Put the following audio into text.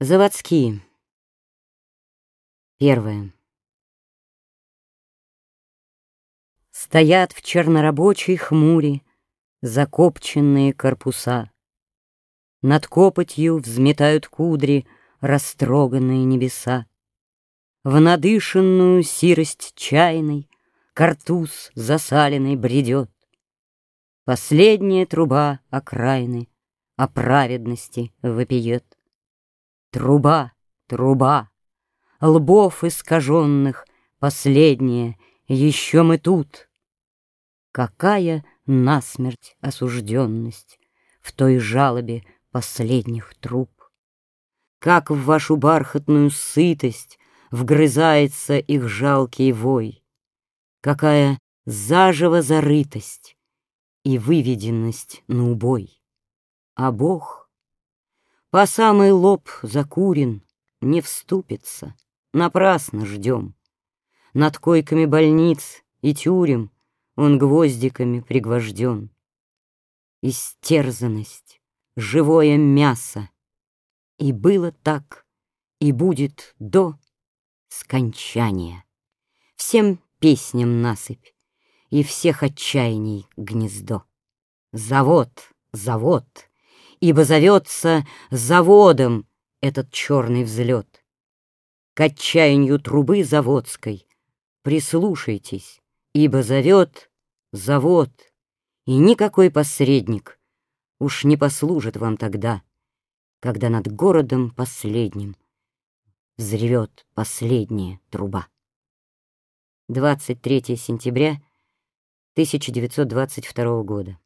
Заводские. Первое. Стоят в чернорабочей хмуре Закопченные корпуса. Над копотью взметают кудри Растроганные небеса. В надышанную сирость чайной Картуз засаленный бредет. Последняя труба окраины О праведности вопиет. Труба, труба, лбов искаженных Последняя, еще мы тут. Какая насмерть осужденность В той жалобе последних труб! Как в вашу бархатную сытость Вгрызается их жалкий вой! Какая заживо зарытость И выведенность на убой! А Бог по самый лоб закурен, не вступится, напрасно ждем. Над койками больниц и тюрем он гвоздиками пригвожден. Истерзанность, живое мясо. И было так, и будет до скончания. Всем песням насыпь, и всех отчаяний гнездо. Завод, завод, ибо зовется заводом этот черный взлет. К отчаянию трубы заводской прислушайтесь, ибо зовет завод, и никакой посредник уж не послужит вам тогда, когда над городом последним взревет последняя труба. 23 сентября 1922 года.